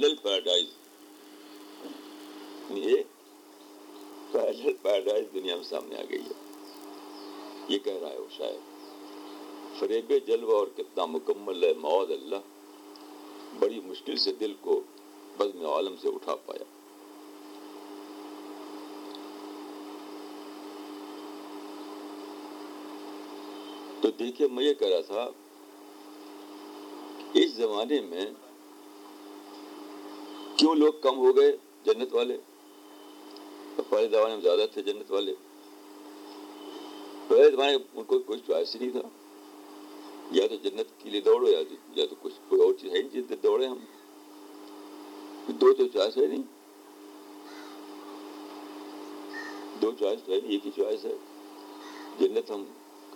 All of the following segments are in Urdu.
پیرل پیراڈائز یہ پیرل پیراڈائز دنیا میں سامنے آ گئی ہے۔ یہ کہہ رہا ہے وہ شاید فریب جلوہ اور کتنا مکمل ہے معود اللہ۔ بڑی مشکل سے دل کو بزم عالم سے اٹھا پایا۔ تو دیکھیے میں یہ کہہ رہا تھا، اس زمانے میں کیوں لوگ کم ہو گئے جنت والے؟ پہلے زمانے میں زیادہ تھے جنت والے۔ پہلے زمانے میں ان کو کوئی چوائس ہی نہیں تھا۔ یا تو جنت کے لیے دوڑو یا یا تو کچھ کوئی اور چیز ہے نہیں جس دوڑے ہم۔ دو تو چوائس ہے نہیں۔ دو چوائس تو ہے نہیں، ایک ہی چوائس ہے۔ جنت ہم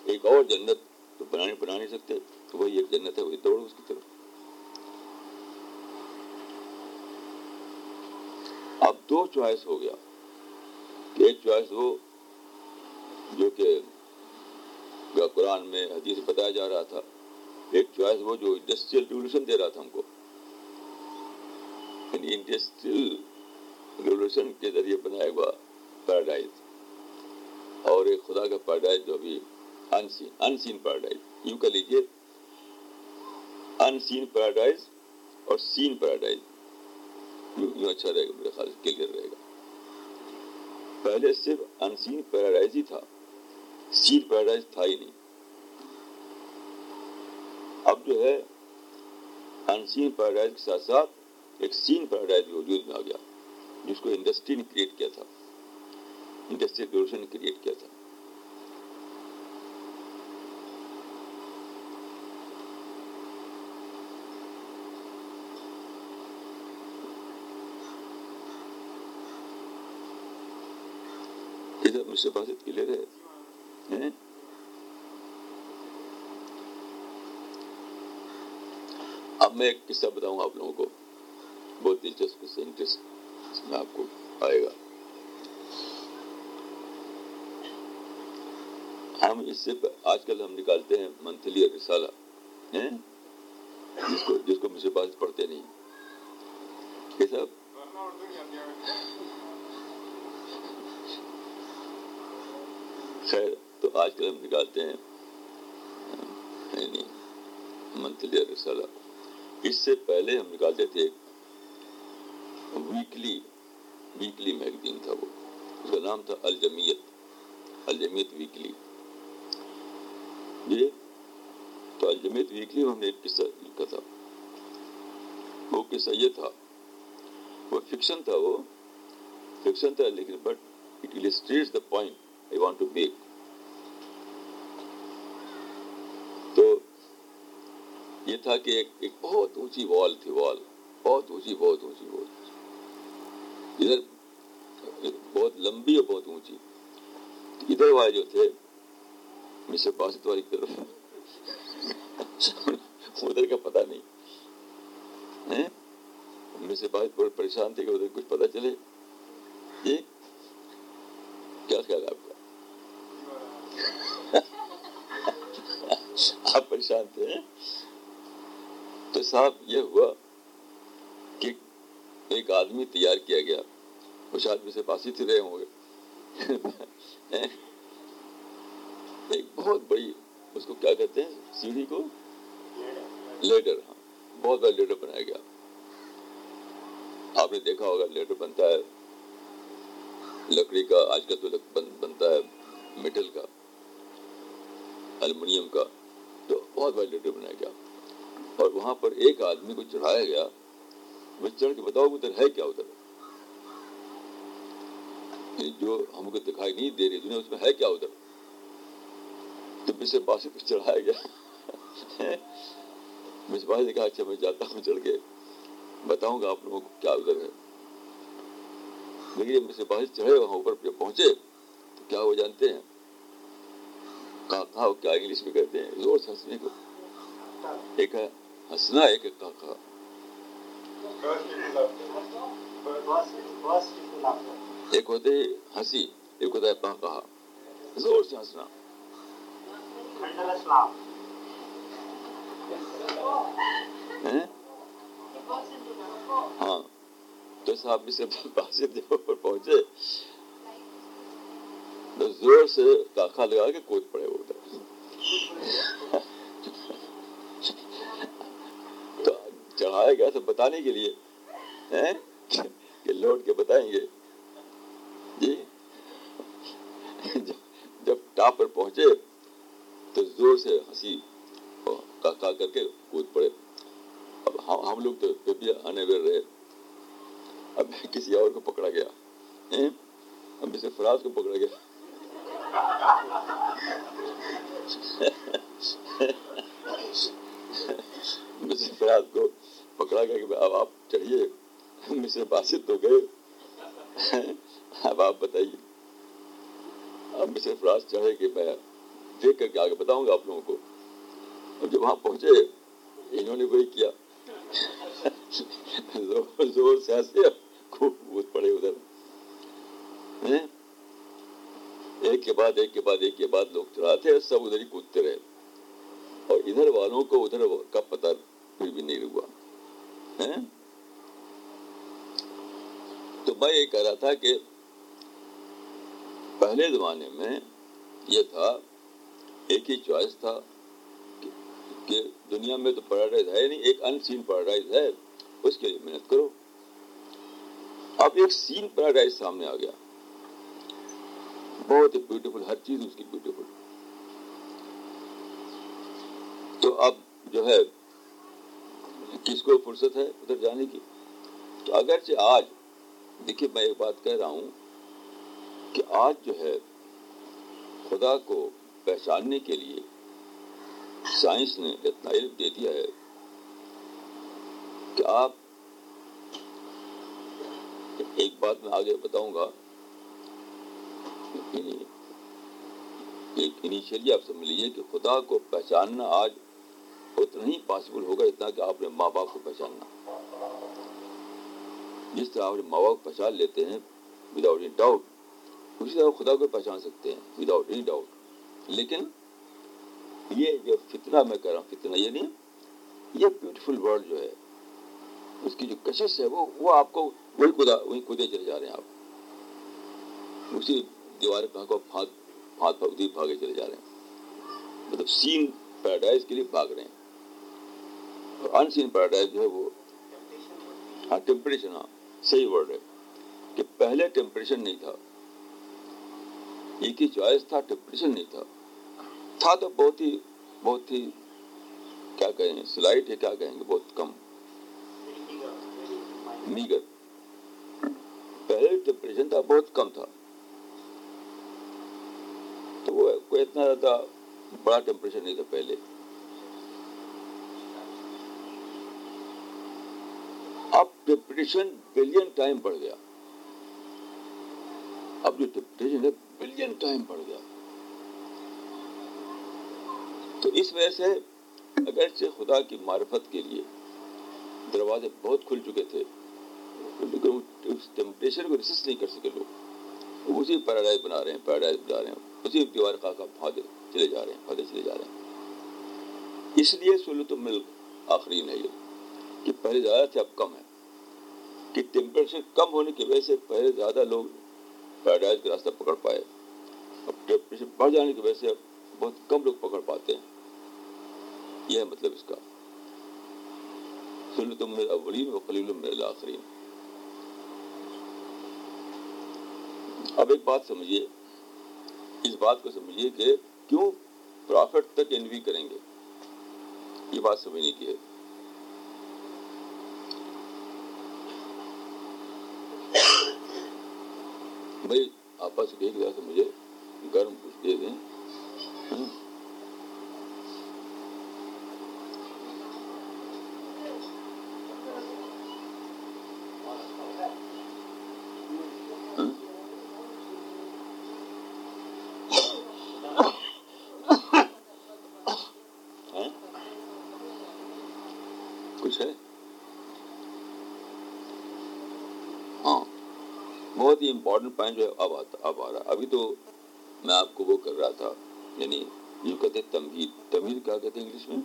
ایک اور جنت تو بنانے بنا نہیں سکتے۔ تو وہی ایک جنت ہے، وہی دوڑو اس کی طرف۔ اب دو چوائس ہو گیا۔ ایک چوائس وہ جو کہ قرآن میں حدیث بتایا جا رہا تھا۔ ایک چوائس وہ جو انڈسٹریل ریولیوشن دے رہا تھا ہم کو۔ یعنی انڈسٹریل ریولیوشن کے ذریعے بنایا ہوا پیراڈائز اور ایک خدا کا پیراڈائز جو ابھی انسین انسین پیراڈائز یوں کہہ لیجیے انسین پیراڈائز اور سین پیراڈائز یوں اچھا رہے گا، میرے خیال سے کلیئر رہے گا۔ پہلے صرف انسین پیراڈائز ہی تھا سین پیراڈائز تھا ہی نہیں۔ اب جو ہے، انسین پیراڈائز کے ساتھ ساتھ ایک سین پیراڈائز بھی وجود میں آ گیا، جس کو انڈسٹری نے کریٹ کیا تھا۔ انڈسٹری ریولیوشن نے کریٹ کیا تھا۔ ادھر مجھ سے بات کلیئر ہے اب میں ایک قصہ بتاؤں آپ لوگوں کو بہت دلچسپ سے انٹرسٹ میں آپ کو آئے گا ہم اس سے آج کل ہم نکالتے ہیں منتھلی رسالہ جس کو جس کو مجھ سے بات پڑھتے نہیں یہ اچھا سب خیر تو آج کل ہم نکالتے ہیں۔ یعنی منتھلی رسالہ۔ اس سے پہلے ہم نکالتے تھے ویکلی ویکلی میگزین تھا وہ۔ اس کا نام تھا الجمیت الجمیت ویکلی یہ تو الجمیت ویکلی میں ہم نے ایک قصہ لکھا تھا۔ وہ قصہ یہ تھا، وہ فکشن تھا وہ۔ فکشن تھا لیکن but it illustrates the point I want to make تو یہ تھا کہ ایک ایک بہت اونچی وال تھی وال بہت اونچی بہت اونچی وال ادھر بہت لمبی اور بہت اونچی۔ ادھر والے جو تھے مسٹر باسط والی طرف۔ ادھر کا پتہ نہیں۔ مسٹر باسط بہت پریشان تھے کہ ادھر کچھ پتہ چلے۔ جی کیا خیال ہے آپ کا آپ پریشان تھے۔ تو صاحب یہ ہوا کہ ایک آدمی تیار کیا گیا۔ کچھ آدمی سے پاس ہی رہے ہوں گے۔ ایک بہت بڑی، اس کو کیا کہتے ہیں، سیڑھی کو؟ لیڈر ہاں۔ بہت بڑا لیڈر بنایا گیا۔ آپ نے دیکھا ہوگا لیڈر بنتا ہے۔ لکڑی کا، آج کل تو بنتا ہے، میٹل کا المونیم کا۔ تو بہت بڑا لیڈر بنایا گیا اور وہاں پر ایک آدمی کو چڑھایا گیا۔ وہ چڑھ کے بتاؤ ادھر ہے کیا ادھر۔ جو ہم کو دکھائی نہیں دے رہی دنیا، اس میں ہے کیا ادھر؟ تو مجھ سے باسی پہ چڑھایا گیا۔ مجھ باسی نے کہا اچھا میں جاتا ہوں چڑھ کے۔ بتاؤں گا آپ لوگوں کو کیا ادھر ہے۔ لیکن مجھ سے باسی چڑھے وہاں اوپر جب پہنچے، تو کیا وہ جانتے ہیں؟ کہا کیا انگلش میں کہتے ہیں زور سے ہنسنے کو ایک ہے ہنسنا ایک ہے کہا ایک ہوتے ہنسی ایک ہوتا ہے زور سے ہنسنا ہاں صاحب سے جگہ پر پہنچے تو زور سے کاخا لگا کے کود پڑے وہ ادھر تو چڑھایا گیا تھا بتانے کے لیے کہ لوٹ کے بتائیں گے۔ جی؟ جب ٹاپ پر پہنچے تو زور سے ہنسی کا کر کے کود پڑے۔ اب ہم لوگ تو بھی آنے ویر رہے۔ اب کسی اور کو پکڑا گیا۔ اب اسے فراز کو پکڑا گیا۔ مصر فراز کو پکڑا گیا کہ اب آپ چڑھیے مصر باسط تو گئے۔ اب آپ بتائیے۔ اب مصر فراز چڑھے کہ میں دیکھ کر کے آگے بتاؤں گا آپ لوگوں کو۔ اور جب وہاں پہنچے، انہوں نے وہی کیا۔ زور زور سے ہنسے، خوب کود پڑے ادھر۔ ایک کے بعد ایک کے بعد ایک کے بعد لوگ چڑھاتے سب ادھر ہی کودتے رہے۔ اور ادھر والوں کو ادھر کا پتہ پھر بھی نہیں ہوا۔ تو میں یہ کہہ رہا تھا کہ پہلے زمانے میں یہ تھا، ایک ہی چوائس تھا کہ دنیا میں تو پیراڈائز ہے نہیں، ایک ان سین پیراڈائز ہے، اس کے لیے محنت کرو۔ اب ایک سین پیراڈائز سامنے آ گیا۔ بہت ہی بیوٹیفل ہر چیز اس کی بیوٹیفل تو اب جو ہے، کس کو فرصت ہے ادھر جانے کی؟ تو اگرچہ آج، دیکھیے میں ایک بات کہہ رہا ہوں کہ آج جو ہے، خدا کو پہچاننے کے لیے سائنس نے اتنا علم دے دیا ہے کہ آپ، ایک بات میں آگے بتاؤں گا۔ ایک انیشیلی آپ سمجھ لیجیے کہ خدا کو پہچاننا آج اتنا ہی پاسبل ہوگا اتنا کہ آپ نے ماں باپ کو پہچاننا۔ جس طرح آپ نے ماں باپ کو پہچان لیتے ہیں وداؤٹ اینی ڈاؤٹ اسی طرح خدا کو پہچان سکتے ہیں وداؤٹ اینی ڈاؤٹ لیکن یہ جو فتنہ میں کہہ رہا ہوں، فتنہ یہ نہیں، یہ بیوٹیفل ورڈ جو ہے، اس کی جو کشش ہے وہ وہ آپ کو وہی خدا وہی خودے چلے جا رہے ہیں آپ۔ اسی دیوار پہ کو پھانک ہاتھ پھاگ بھاگے چلے جا رہے ہیں۔ مطلب سین پیراڈائز کے لیے بھاگ رہے ہیں۔ اور ان سین پیراڈائز جو ہے وہ ہاں ٹیمپریشن ہاں صحیح ورڈ ہے کہ پہلے ٹیمپریشن نہیں تھا۔ ایک ہی چوائس تھا، ٹیمپریشن نہیں تھا۔ تھا تو بہت ہی بہت ہی، کیا کہیں گے سلائٹ ہے، کیا کہیں گے، بہت کم۔ میگر۔ پہلے ٹیمپریچر تھا، بہت کم تھا۔ تو وہ کوئی اتنا زیادہ بڑا ٹیمپریچر نہیں تھا پہلے۔ اب ٹیمپریچر بلین ٹائم بڑھ گیا۔ اب جو ٹیمپریچر ہے بلین ٹائم بڑھ گیا۔ تو اس وجہ سے اگرچہ خدا کی معرفت کے لیے دروازے بہت کھل چکے تھے، لیکن اس ٹیمپریچر کو ریسسٹ نہیں کر سکے لوگ۔ اسی پیراڈائز بنا رہے ہیں پیراڈائز بنا رہے ہیں۔ اسی دیوار کا پھادے چلے جا رہے ہیں پھادے چلے جا رہے ہیں۔ اس لیے سلوت ملک آخرین ہے یہ کہ پہلے زیادہ تھے اب کم ہے، کہ ٹیمپریچر کم ہونے کی وجہ سے پہلے زیادہ لوگ پیراڈائز کا راستہ پکڑ پائے۔ اب ٹیمپریچر بڑھ جانے کی وجہ سے بہت کم لوگ پکڑ پاتے ہیں۔ یہ ہے مطلب اس کا۔ سنت من الاولین و قلیل من الاخرین اب ایک بات سمجھیے۔ اس بات کو سمجھیے کہ کیوں پرافٹ تک انوی کریں گے؟ یہ بات سمجھنے کی ہے۔ بھائی آپس ایک طرح سے مجھے گرم کچھ دے دیں۔ ہاں۔ کچھ ہے ہاں بہت ہی امپورٹنٹ پوائنٹ جو ہے اب آتا اب آ رہا ابھی تو میں آپ کو وہ کر رہا تھا یعنی جو کہتے تمہید تمہید کیا کہتے ہیں انگلش میں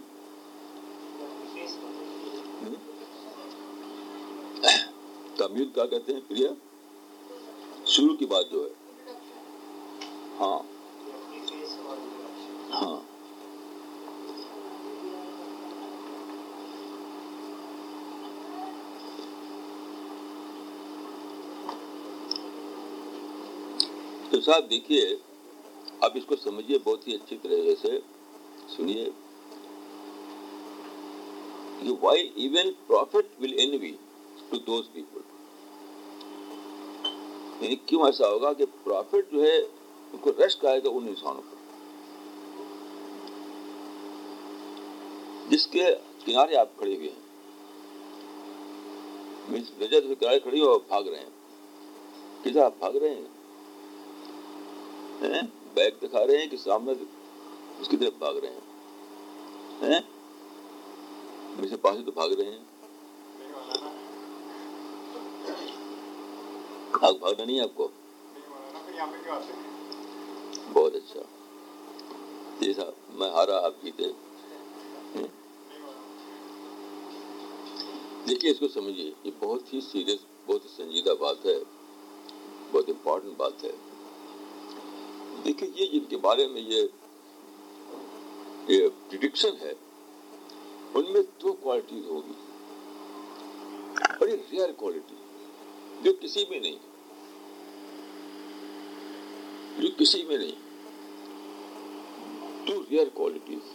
تعمیر کیا کہتے ہیں پریا شروع کی بات جو ہے ہاں صاحب، دیکھیے، آپ اس کو سمجھیے، بہت ہی اچھی طریقے سے۔ سنیے۔ Why even prophet will envy to those people یعنی کیوں ایسا ہوگا کہ پروفٹ جو ہے، ان کو رشک آئے گا ان انسانوں پر۔ جس کے کنارے آپ کھڑے ہوئے ہیں۔ رجت کنارے کھڑی ہو، آپ بھاگ رہے ہیں۔ کدھر آپ بھاگ رہے ہیں؟ بیگ دکھا رہے ہیں کہ سامنے اس کی طرف بھاگ رہے ہیں۔ میرے پاس تو بھاگ رہے ہیں۔ آگ بھاگنا نہیں ہے آپ کو؟ بہت اچھا۔ جیسا میں ہارا، آپ جیتے۔ دیکھیے، اس کو سمجھیے، یہ بہت ہی سیریس، بہت ہی سنجیدہ بات ہے۔ بہت امپورٹنٹ بات ہے۔ دیکھیے یہ جن کے بارے میں یہ پریڈکشن ہے، ان میں دو کوالٹیز ہوگی۔ بڑی ریئر کوالٹی جو کسی میں نہیں، جو کسی میں نہیں ٹو ریئر کوالٹیز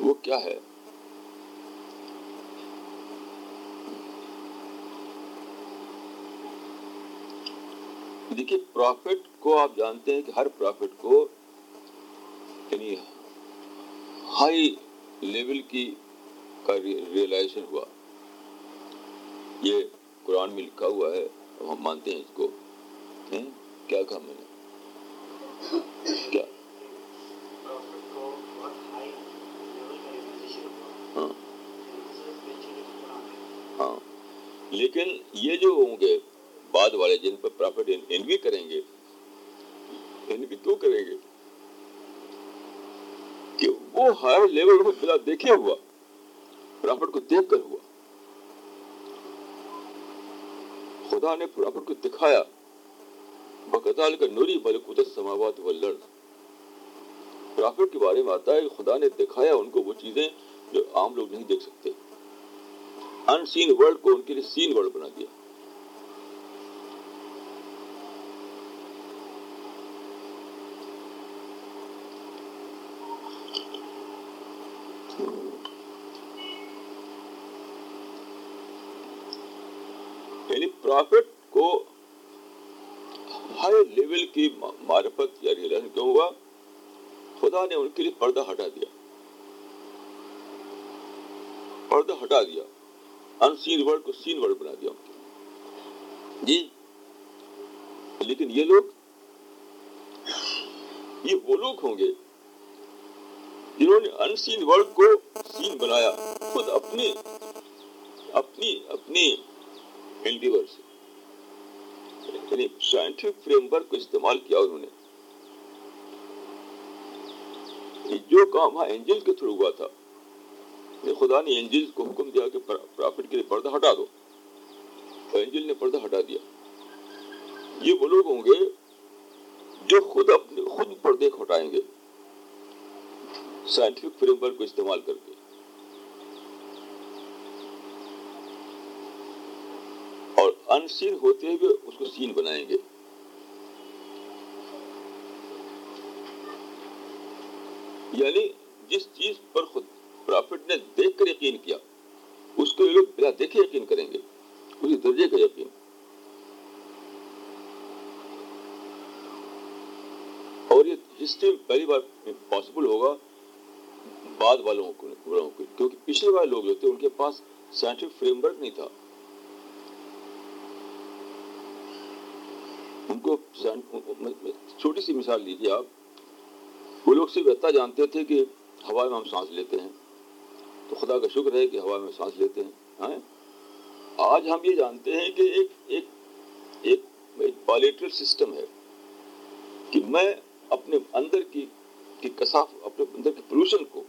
وہ کیا ہے؟ دیکھیے پروفٹ کو آپ جانتے ہیں کہ ہر پروفٹ کو یعنی ہائی لیول کی کا ریئلائزیشن ہوا۔ یہ قرآن میں لکھا ہوا ہے ہم مانتے ہیں اس کو۔ کیا کہا میں نے؟ کیا؟ ہاں۔ ہاں۔ لیکن یہ جو ہوں گے بعد والے جن پر پرافٹ انوی کریں گے یعنی انوی کیوں کریں گے، کہ وہ ہر لیول کو بلا دیکھے ہوا پرافٹ کو دیکھ کر ہوا۔ خدا نے پرافٹ کو دکھایا بقتال کا نوری ملکوت سماوات واللڑ پرافٹ کے بارے میں آتا ہے کہ خدا نے دکھایا ان کو وہ چیزیں جو عام لوگ نہیں دیکھ سکتے۔ ان سین ورلڈ کو ان کے لیے سین ورلڈ بنا دیا یعنی پرافٹ کو ہائی لیول کی معرفت یعنی یا ریئلائزیشن کیوں ہوا؟ خدا نے ان کے لیے پردہ ہٹا دیا۔ پردہ ہٹا دیا۔ ان سین ورڈ کو سین ورڈ بنا دیا جی۔ لیکن یہ لوگ، یہ وہ لوگ ہوں گے جنہوں نے ان سین ورڈ کو سین بنایا۔ خود اپنے اپنی اپنی انڈیور سے یعنی سائنٹفک فریم ورک کو استعمال کیا انہوں نے۔ جو کام ہاں اینجل کے تھرو ہوا تھا یعنی خدا نے اینجل کو حکم دیا کہ پرافٹ کے لیے پردہ ہٹا دو۔ تو اینجل نے پردہ ہٹا دیا۔ یہ وہ لوگ ہوں گے جو خود اپنے خود پردے ہٹائیں گے۔ سائنٹفک فریم ورک کو استعمال کر کے۔ اور سین ہوتے ہوئے اس کو سین بنائیں گے۔ یعنی جس چیز پر خود پرافٹ نے دیکھ کر یقین کیا، اس کو یہ لوگ بلا دیکھے یقین کریں گے۔ اسی درجے کا یقین۔ اور یہ ہسٹری پہلی بار پاسبل ہوگا بعد والوں کو کیونکہ پچھلے والے لوگ جو تھے، ان کے پاس سائنٹفک فریم ورک نہیں تھا۔ ان کو چھوٹی سی مثال لیجیے آپ۔ وہ لوگ صرف اتنا جانتے تھے کہ ہوا میں ہم سانس لیتے ہیں۔ تو خدا کا شکر ہے کہ ہوا میں سانس لیتے ہیں۔ ہاں؟ آج ہم یہ جانتے ہیں کہ ایک ایک ایک ایک پالیٹرل سسٹم ہے کہ میں اپنے اندر کی کی کساف اپنے اندر کے پولوشن کو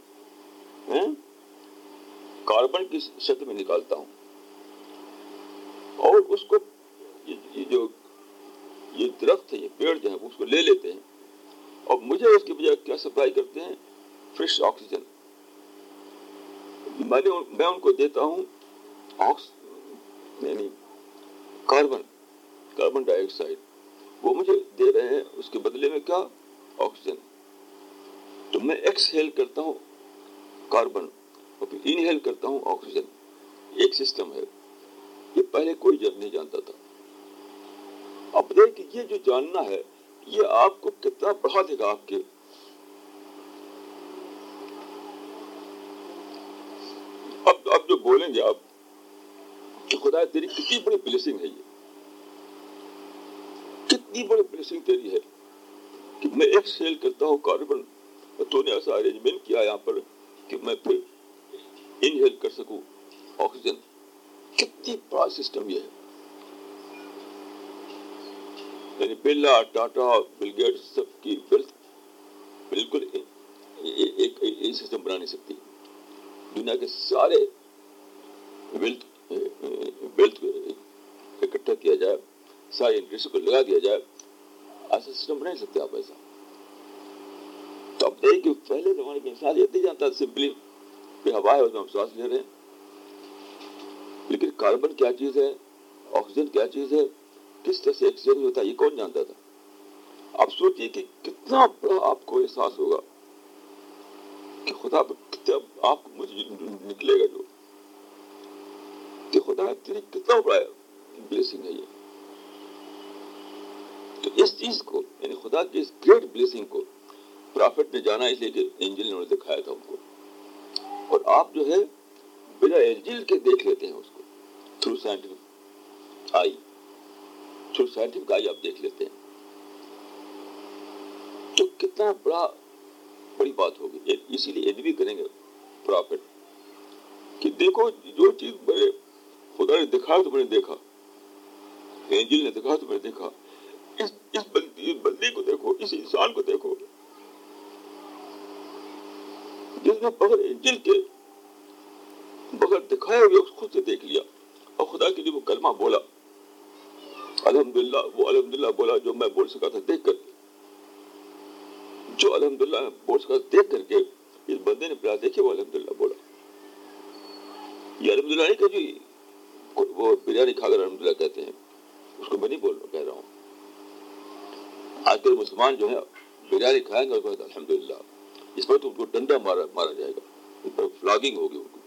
ہاں؟ کاربن کی شکل میں نکالتا ہوں۔ اور اس کو جو یہ درخت ہے، یہ پیڑ جو ہے اس کو لے لیتے ہیں۔ اور مجھے اس کی بجائے کیا سپلائی کرتے ہیں؟ Fresh oxygen. میں نے میں ان کو دیتا ہوں یعنی کاربن کاربن ڈائی آکسائڈ۔ وہ مجھے دے رہے ہیں، اس کے بدلے میں کیا؟ آکسیجن۔ تو میں ایکسہیل کرتا ہوں کاربن۔ اور پھر انہیل کرتا ہوں آکسیجن۔ ایک سسٹم ہے۔ یہ پہلے کوئی جب نہیں جانتا تھا۔ اب دیکھ یہ جو جاننا ہے، یہ آپ کو کتنا بڑھا دے گا آپ کے۔ اب اب جو بولیں گے آپ، کہ خدا تیری کتنی بڑی بلیسنگ ہے یہ۔ کتنی بڑی بلیسنگ تیری ہے۔ کہ میں ایک سیل کرتا ہوں کاربن تو نے ایسا ارینجمنٹ کیا یہاں پر کہ میں پھر انہیل کر سکوں۔ آکسیجن کتنی بڑا سسٹم یہ ہے۔ یعنی بلا ٹاٹا بل گیٹ سب کی ویلتھ بالکل ایک سسٹم بنا نہیں سکتی۔ دنیا کے سارے ویلتھ ویلتھ اکٹھا کیا جائے سارے انٹرسٹ کو لگا دیا جائے، ایسا سسٹم بنا نہیں سکتے آپ ایسا۔ تو اب دیکھ کہ پہلے زمانے کے انسان یہ نہیں جانتا سمپلی کہ ہوا ہے، اس میں ہم سانس لے رہے ہیں۔ لیکن کاربن کیا چیز ہے؟ آکسیجن کیا چیز ہے؟ کس طرح سے ایک ایکسچینج ہوتا یہ کون جانتا تھا؟ آپ سوچیے کہ کتنا بڑا آپ کو احساس ہوگا کہ خدا آپ مجھے نکلے گا جو۔ کہ خدا تیری کتنا بڑا بلیسنگ ہے یہ۔ تو اس چیز کو یعنی خدا کی اس گریٹ بلیسنگ کو پرافٹ نے جانا اس لیے کہ انجل نے دکھایا تھا ان کو۔ اور آپ جو ہے، بنا انجل کے دیکھ لیتے ہیں اس کو۔ Through scientific eye through scientific eye آپ دیکھ لیتے ہیں، تو کتنا بڑا بڑی بات ہوگی۔ اسی لیے بھی کریں گے پرافٹ کہ دیکھو، جو چیز بڑے خدا نے دکھا تو میں نے دیکھا انجل نے دکھا تو میں نے دیکھا۔ اس اس بندی بندی کو دیکھو، اس انسان کو دیکھو۔ جس نے بغیر انجل کے بغیر دکھائے ہوئے خود سے دیکھ لیا۔ اور خدا کے لیے وہ کلمہ بولا۔ الحمدللہ وہ الحمدللہ بولا جو میں بول سکا تھا دیکھ کر جو الحمدللہ بول سکا دیکھ کر کے اس بندے نے بلا دیکھے وہ الحمدللہ بولا یہ الحمدللہ نہیں کہ جی وہ بریانی کھا کر الحمدللہ کہتے ہیں اس کو میں نہیں بول رہا کہہ رہا ہوں آج کل مسلمان جو ہے بریانی کھائیں گے اور الحمد للہ اس پر تو ان کو ڈنڈا مارا مارا جائے گا ان پر فلاگنگ ہوگی ان کو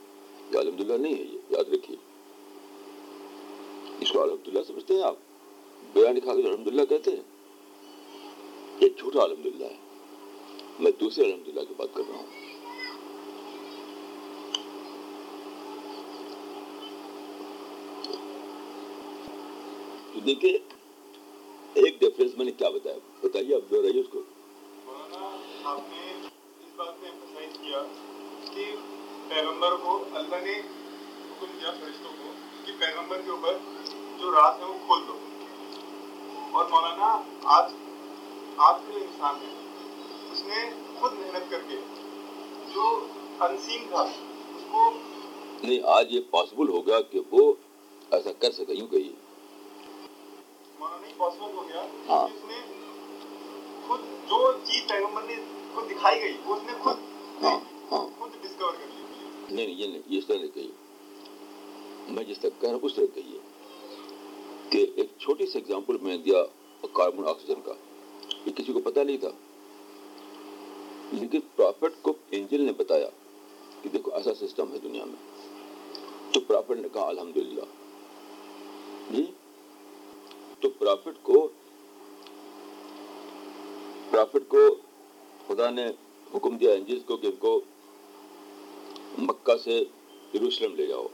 یہ الحمد للہ نہیں ہے یہ یاد رکھیے اس کو الحمد للہ سمجھتے ہیں آپ بریانی کھا کر الحمد للہ کہتے ہیں۔ یہ جھوٹا الحمد للہ ہے۔ میں دوسرے الحمد للہ کی بات کر رہا ہوں۔ دیکھیے ایک ڈیفرنس میں نے کیا بتایا؟ بتائیے آپ جو رہیے اس کو۔ پیغمبر کو اللہ نے حکم دیا فرشتوں کو کہ پیغمبر کے اوپر جو رات ہے وہ کھول دو۔ اور مولانا آج آج جو انسان ہے۔ اس نے خود محنت کر کے جو انسین تھا اس کو نہیں آج یہ پاسبل ہوگا کہ وہ ایسا کر سکے یوں کہیے۔ مولانا پاسبل ہو گیا۔ ہاں۔ اس نے خود جو چیز پیغمبر نے خود دکھائی گئی وہ اس نے خود ہاں ہاں۔ خود ڈسکور کر لی۔ نہیں نہیں یہ نہیں یہ اس طرح نہیں کہیے۔ میں جس طرح کہہ رہا ہوں اس طرح کہیے۔ کہ ایک چھوٹی سی ایگزامپل میں دیا کاربن آکسیجن کا، یہ کسی کو پتہ نہیں تھا۔ لیکن پرافٹ کو انجل نے بتایا کہ دیکھو ایسا سسٹم ہے دنیا میں۔ تو پرافٹ نے کہا الحمدللہ۔ جی؟ تو پرافٹ کو پرافٹ کو خدا نے حکم دیا انجل کو کہ ان کو مکہ سے یروشلم لے جاؤ۔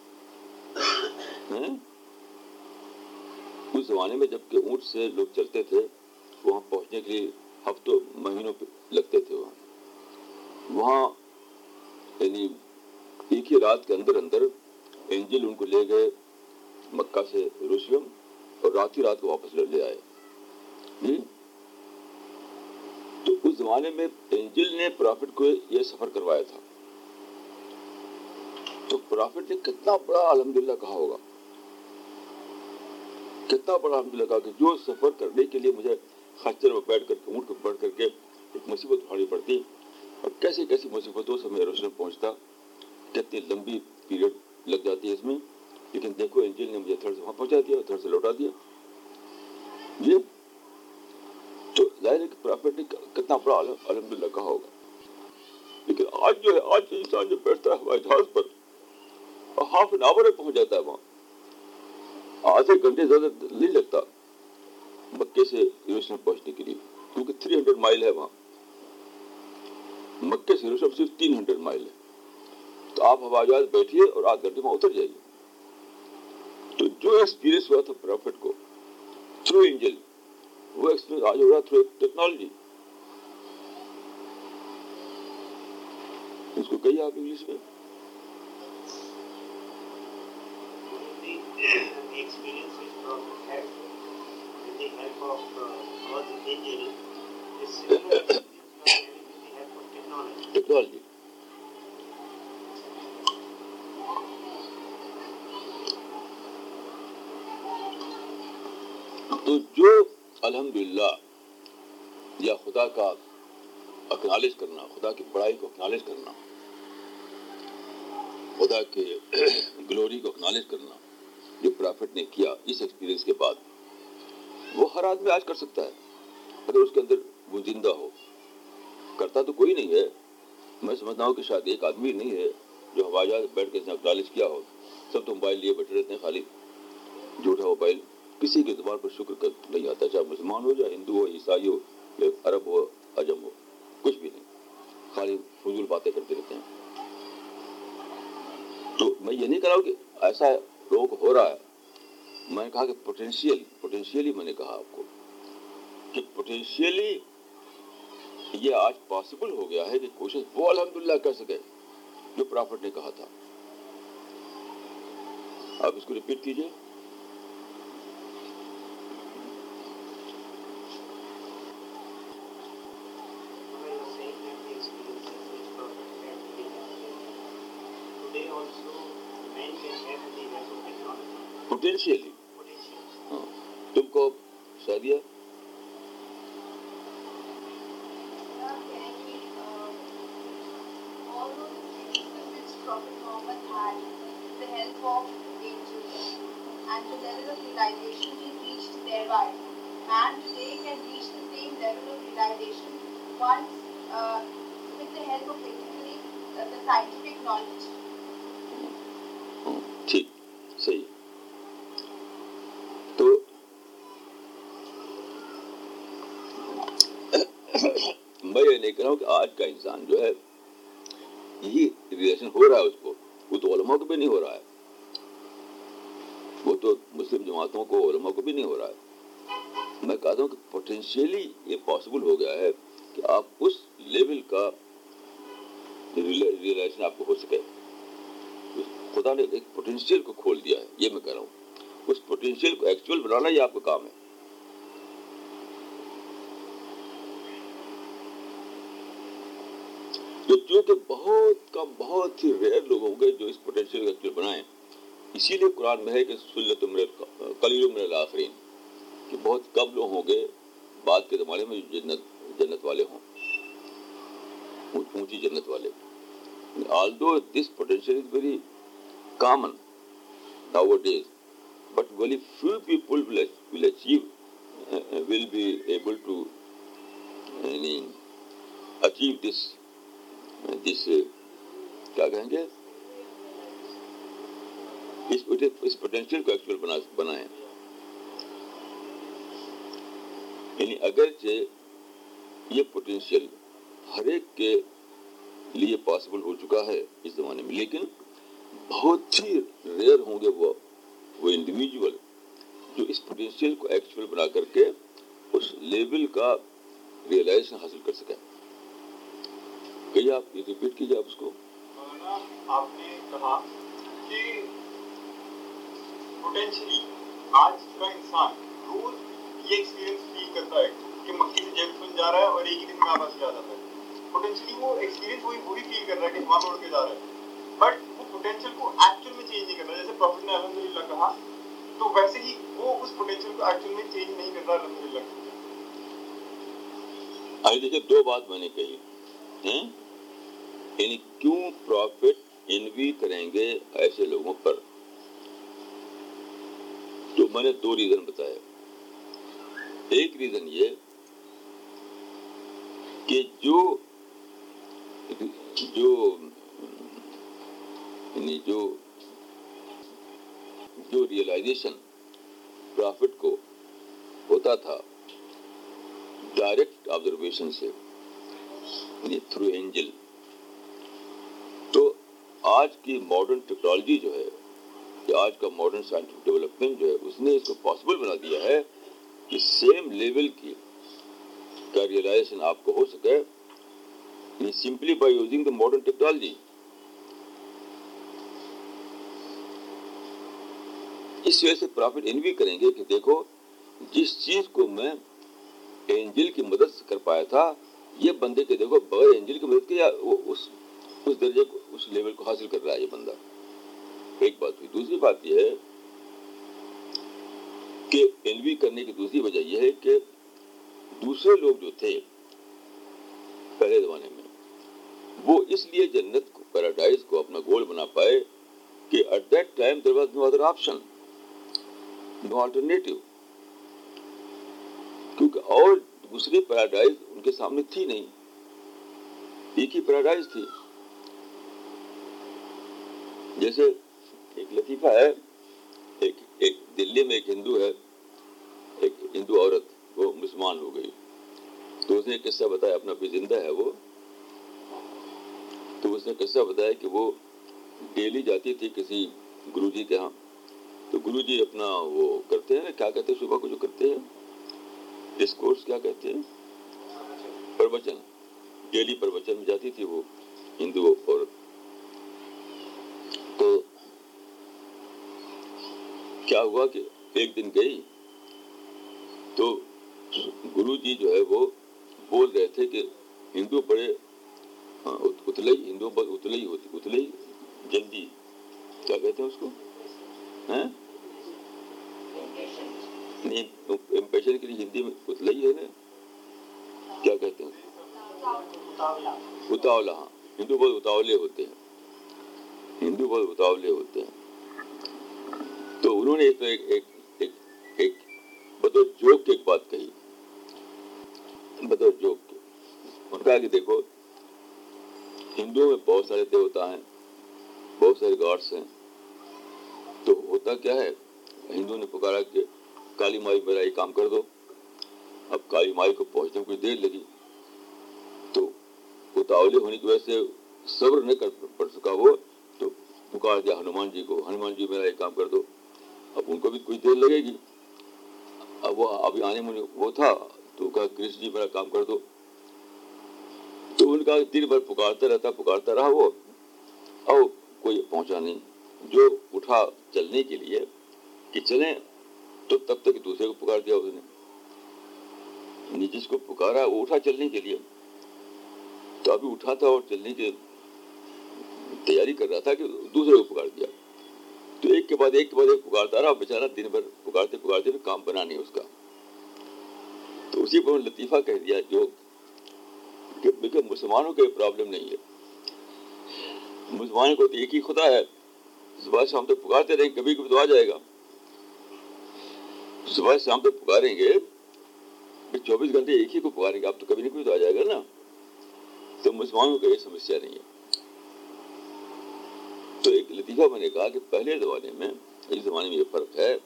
اس زمانے میں جبکہ اونٹ سے لوگ چلتے تھے، وہاں پہنچنے کے لیے ہفتوں، مہینوں پہ لگتے تھے وہاں۔ وہاں یعنی ایک ہی رات کے اندر اندر انجل ان کو لے گئے مکہ سے یروشلم اور رات ہی رات کو واپس لے لے آئے۔ تو اس زمانے میں انجل نے پرافٹ کو یہ سفر کروایا تھا۔ تو پرافٹ نے کتنا بڑا الحمدللہ کہا ہوگا۔ کتنا بڑا الحمدللہ کہا کہ جو سفر کرنے کے لیے مجھے خچر میں بیٹھ کر کے اونٹ پر بیٹھ کر کے ایک مصیبت اٹھانی پڑتی۔ اور کیسی کیسی مصیبتوں سے میں روشن پہنچتا۔ کتنی لمبی پیریڈ لگ جاتی ہے اس میں۔ لیکن دیکھو انجل نے مجھے تھر سے وہاں پہنچا دیا تھر سے لوٹا دیا۔ یہ تو ظاہر ہے کہ پرافٹ نے کتنا بڑا الحمد للہ کہا ہوگا۔ لیکن آج جو ہے، آج انسان جو بیٹھتا ہے ہوائی جہاز پر ہاف این آور میں پہنچ جاتا ہے وہاں۔ آدھے گھنٹے زیادہ نہیں لگتا۔ مکے سے یروشلم پہنچنے کے لیے، کیونکہ تھری ہنڈریڈ مائل ہے وہاں۔ مکے سے یروشلم صرف تین ہنڈریڈ مائل ہے۔ تو آپ ہوائی جہاز بیٹھیے اور آدھ گھنٹے میں اتر جائیے۔ تو جو ایکسپیرئنس ہوا تھا پرافٹ کو تھرو انجل وہ ایکسپیرئنس آج ہو رہا تھرو ٹیکنالوجی اس کو کہیے آپ انگلش میں۔ Experience which Prophet had with the help of uh, God's angel is similar to the experience with the help of technology. Technology تو جو الحمدللہ یا خدا کا اکنالج کرنا خدا کی بڑائی کو اکنالج کرنا خدا کے گلوری کو اکنالج کرنا جو پرافٹ نے کیا اس ایکسپیرینس کے بعد، وہ ہر آدمی آج کر سکتا ہے، اگر اس کے اندر وہ زندہ ہو۔ کرتا تو کوئی نہیں ہے۔ میں سمجھتا ہوں کہ شاید ایک آدمی نہیں ہے جو ہوائی جہاز بیٹھ کے اکنالج کیا ہو۔ سب تو موبائل لیے بیٹھے رہتے ہیں خالی۔ جھوٹا موبائل کسی کے زبان پر شکر کر نہیں آتا، چاہے مسلمان ہو یا ہندو ہو، عیسائی ہو، یا عرب ہو، عجم ہو، کچھ بھی نہیں۔ خالی فضول باتیں کرتے رہتے ہیں۔ تو میں یہ نہیں کر رہا ہوں کہ ایسا لوگوں کو ہو رہا ہے۔ میں نے کہا کہ پوٹینشیل پوٹینشیلی میں نے کہا آپ کو کہ پوٹینشیلی یہ آج پاسبل ہو گیا ہے کہ کوشش وہ الحمدللہ کر سکے جو پرافٹ نے کہا تھا۔ آپ اس کو ریپیٹ کیجیے What I was saying that the experiences which Prophet had with the help of angel, today also man can have with the help of technology potentially potential. ہاں تم کو Shadia all those experiences which Prophet Muhammad had, with the help of angels, and the level of realization he reached thereby. Man today can reach the same level of realization once uh, with the help of basically uh, the scientific knowledge. ہاں ٹھیک صحیح تو میں یہ نہیں کہہ رہا ہوں کہ آج کا انسان جو ہے، یہی ریلیشن ہو رہا ہے اس کو۔ وہ تو علماء کو بھی نہیں ہو رہا ہے۔ وہ تو مسلم جماعتوں کو علماء کو بھی نہیں ہو رہا ہے۔ میں کہتا ہوں کہ پوٹینشیلی یہ پاسبل ہو گیا ہے کہ آپ اس لیول کا ریلیشن آپ کو ہو سکے۔ خدا نے ایک پوٹینشیل کو کھول دیا ہے، یہ میں کہہ رہا ہوں۔ اس پوٹینشیل کو ایکچوئل بنانا یہ آپ کا کام ہے۔ تو چونکہ بہت کم بہت ہی ریئر لوگ ہوں گے جو اس پوٹینشیل کو ایکچوئل بنائیں۔ اسی لیے قرآن میں ہے کہ سلت کلیل من الآخرین کہ بہت کم لوگ ہوں گے بعد کے زمانے میں جو جنت جنت والے ہوں۔ اونچی جنت والے۔ Although this potential is very common nowadays, but very few people will, will achieve, uh, uh, will be able to uh, achieve کیا کہیں گے؟ اس اس پوٹینشیل کو ایکچوئل بنا بنائیں۔ یعنی اگرچہ یہ پوٹینشیل ہر ایک کے لیے پاسبل ہو چکا ہے اس زمانے میں، لیکن بہت ہی ریئر ہوں گے وہ وہ انڈیویجول جو اس پوٹینشیل کو ایکچوئل بنا کر کے اس لیول کا ریئلائزیشن حاصل کر سکیں۔ کہیے آپ یہ ریپیٹ کیجیے آپ اس کو۔ آپ نے کہا کہ آج کا انسان روز یہ ایکسپیرینس فیل کرتا ہے کہ سے جیل جا رہا ہے اور ایک ہی دن میں ہے۔ پوٹینشلی وہ ایکسپیرینس وہی فیل کر رہا ہے کہ وہاں اڑ کے جا رہا ہے۔ بٹ وہ پوٹینشیل کو ایکچوئل میں چینج نہیں کر رہا جیسے نے الحمد للہ کہا تو ویسے ہی وہ اس پوٹینشیل کو ایکچوئل میں چینج نہیں کر رہا الحمد للہ دو بات میں نے کہی۔ یعنی کیوں پروفٹ انوی کریں گے ایسے لوگوں پر؟ تو میں نے دو ریزن بتایا۔ ایک ریزن یہ کہ جو جو یعنی جو جو ریئلائزیشن پرافٹ کو ہوتا تھا ڈائریکٹ آبزرویشن سے یعنی تھرو اینجل آج کی ماڈرن ٹیکنالوجی جو ہے کہ آج کا ماڈرن سائنٹیفک ڈیولپمنٹ جو ہے، اس نے اس کو پاسبل بنا دیا ہے کہ سیم لیول کی کا ریئلائزیشن آپ کو ہو سکے۔ Simply by using the modern technology اس وجہ سے پرافٹ بھی کریں گے کہ دیکھو، جس چیز کو میں انجل کی مدد سے کر پایا تھا، یہ بندے کے دیکھو، بغیر انجل کی مدد کے یا اس اس درجے کو، اس لیول کو حاصل کر رہا ہے یہ بندہ۔ ایک بات ہوئی۔ دوسری بات یہ ہے کہ علمی کرنے کی دوسری وجہ یہ ہے کہ دوسرے لوگ جو تھے پہلے زمانے میں، وہ اس لیے جنت کو پیراڈائز کو اپنا گول بنا پائے کہ at that time there was no other option no alternative کیونکہ اور دوسری پیراڈائز ان کے سامنے تھی نہیں۔ ایک ہی پیراڈائز تھی۔ جیسے ایک لطیفہ ہے، ایک ایک دلی میں ایک ہندو ہے، ایک ہندو عورت، وہ مسلمان ہو گئی۔ تو اس نے قصہ بتایا، اپنا بھی زندہ ہے وہ۔ تو اس نے قصہ بتایا کہ وہ ڈیلی جاتی تھی کسی گرو جی کے یہاں۔ تو گرو جی اپنا وہ کرتے ہیں، کیا کہتے ہیں، صبح کو جو کرتے ہیں۔ اس کورس کیا کہتے ہیں؟ پروچن۔ ڈیلی پروچن میں جاتی تھی وہ ہندو عورت۔ تو کیا ہوا کہ ایک دن گئی تو گرو جی جو ہے وہ بول رہے تھے کہ ہندو بڑے ہاں، اتلئی، ہندو بس اتلئی اتلے ہی جلدی۔ کیا کہتے ہیں اس کو؟ ہاں؟ نہیں، امپیشن کے لیے ہندی میں اتلئی ہے نا؟ کیا کہتے ہیں؟ اتاولا ہاں۔ ہندو بہت اتاولے ہوتے ہیں۔ ہندو بہت بتاولے ہوتے ہیں۔ تو انہوں نے ایک ایک ایک ایک بطور جوک کی ایک بات کہی۔ بطور جوک کی۔ ان کہا کہ دیکھو ہندو میں بہت سارے دیوتا ہیں، بہت سارے گاڈس ہیں۔ تو ہوتا کیا ہے؟ ہندو نے پکارا کہ کالی مائی میرا یہ کام کر دو۔ اب کالی مائی کو پہنچنے میں کچھ دیر لگی۔ تو اتاولے ہونے کی وجہ سے صبر نہیں کر پڑ سکا وہ۔ پکار دیا ہنومان جی کو، ہنومان جی میرا ایک کام کر دو۔ اب ان کو بھی کچھ دیر لگے گی۔ اب وہ ابھی آنے میں وہ تھا، تو کہا، کرشن جی میرا کام کر دو۔ تو ان کا دن بھر پکارتا رہتا، پکارتا رہا وہ۔ اب کوئی پہنچا نہیں۔ جو اٹھا چلنے کے لیے کہ چلیں، تو تب تک دوسرے کو پکار دیا اس نے۔ یعنی جس کو پکارا، وہ اٹھا چلنے کے لیے۔ تو ابھی اٹھا تھا اور چلنے کے تیاری کر رہا تھا کہ دوسرے کو پکار دیا۔ تو ایک کے بعد ایک کے بعد ایک پکارتا رہا، بیچارہ دن بھر پکارتے پکارتے پھر کام بنا نہیں اس کا۔ تو اسی پر لطیفہ کہہ دیا جو کہ مسلمانوں کو پرابلم نہیں ہے۔ مسلمانوں کو تو ایک ہی خدا ہے۔ صبح شام تک پکارتے رہیں، کبھی کبھی تو آ جائے گا۔ صبح شام تک پکاریں گے چوبیس گھنٹے ایک ہی کو پکاریں گے۔ آپ تو کبھی نہیں کبھی تو آ جائے گا نا۔ تو مسلمانوں کو یہ سمسیا نہیں ہے۔ تو ایک لطیفہ میں نے کہا کہ پہلے زمانے میں اس زمانے میں یہ فرق ہے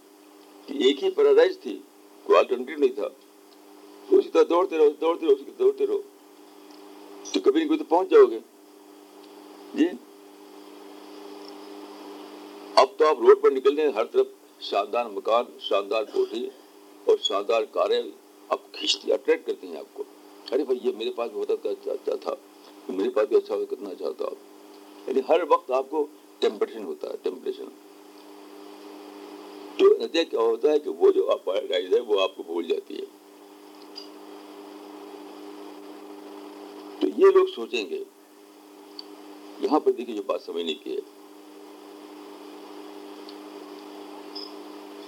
کہ ایک ہی پیراڈائز تھی، کوئی آلٹرنیٹو نہیں تھا۔ تو اسی طرح دوڑتے رہو دوڑتے رہو اسی طرح دوڑتے رہو۔ تو کبھی نہ کبھی تو پہنچ جاؤ گے۔ جی؟ اب تو آپ روڈ پر نکل جائیں، ہر طرف شاندار مکان، شاندار کوٹھی اور شاندار کاریں آپ کھینچتی اٹریکٹ کرتی ہیں آپ کو۔ ارے بھائی، یہ میرے پاس بہت اچھا تھا میرے پاس بھی اچھا ہوتا کتنا اچھا ہوتا آپ یعنی ہر وقت آپ کو ٹیمپریشن ہوتا ہے ٹیمپریشن تو نتیجہ کیا ہوتا ہے کہ وہ جو آپ ہے وہ آپ کو بھول جاتی ہے۔ تو یہ لوگ سوچیں گے، یہاں پر دیکھیے جو بات سمجھنے کی ہے۔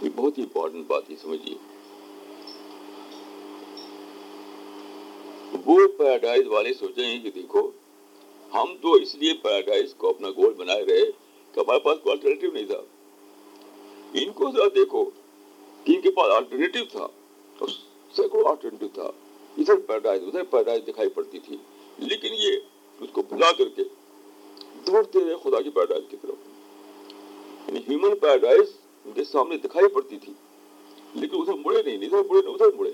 یہ بہت ہی امپورٹنٹ بات یہ سمجھیے۔ وہ پیراڈائز والے سوچیں گے کہ دیکھو، ہم تو اس لیے پیراڈائز کو اپنا گول بنائے رہے کہ ہمارے پاس کوئی الٹرنیٹو نہیں تھا۔ ان کو ذرا دیکھو کہ ان کے پاس الٹرنیٹو تھا۔ سینکڑوں الٹرنیٹو تھا۔ ادھر پیراڈائز ادھر پیراڈائز دکھائی پڑتی تھی۔ لیکن یہ اس کو بھلا کر کے دوڑتے رہے خدا کی پیراڈائز کی طرف۔ یعنی ہیومن پیراڈائز ان کے سامنے دکھائی پڑتی تھی۔ لیکن ادھر مڑے نہیں، ادھر مڑے نہیں، ادھر مڑے۔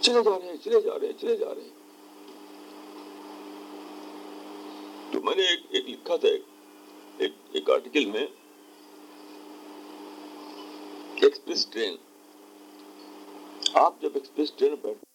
چلے جا رہے ہیں، چلے جا رہے ہیں، چلے جا رہے ہیں۔ تو میں نے ایک ایک لکھا تھا ایک ایک ایک آرٹیکل میں ایکسپریس ٹرین آپ جب ایکسپریس ٹرین بیٹھ